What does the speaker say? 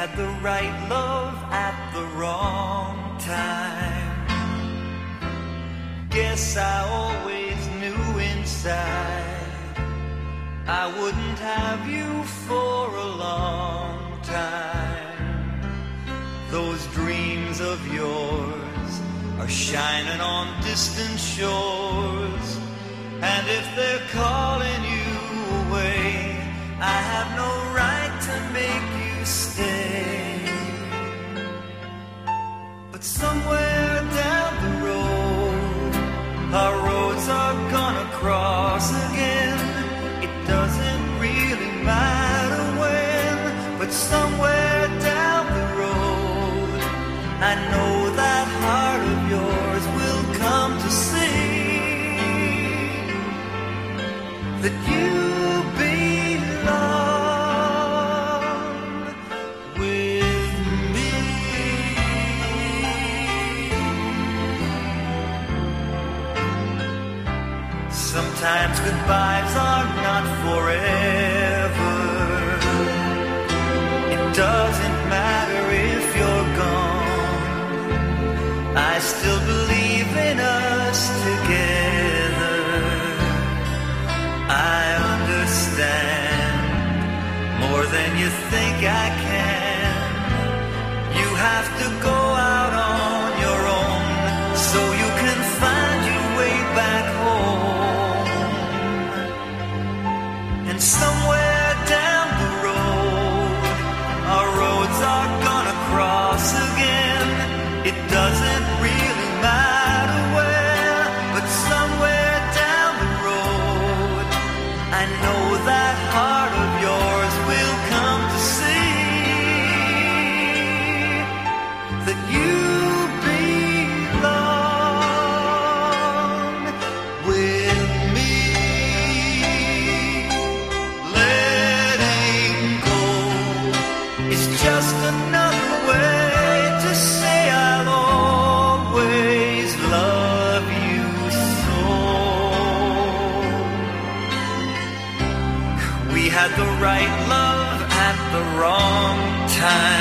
had the right love at the wrong time. Guess I always knew inside I wouldn't have you for a long time. Those dreams of yours are shining on distant shores. And if they're calling you but somewhere down the road, I know that heart of yours will come to see that you belong with me. Sometimes goodbyes are not forever. Doesn't matter if you're gone. I still believe in us together. I understand more than you think I can. You have to go out had the right love at the wrong time.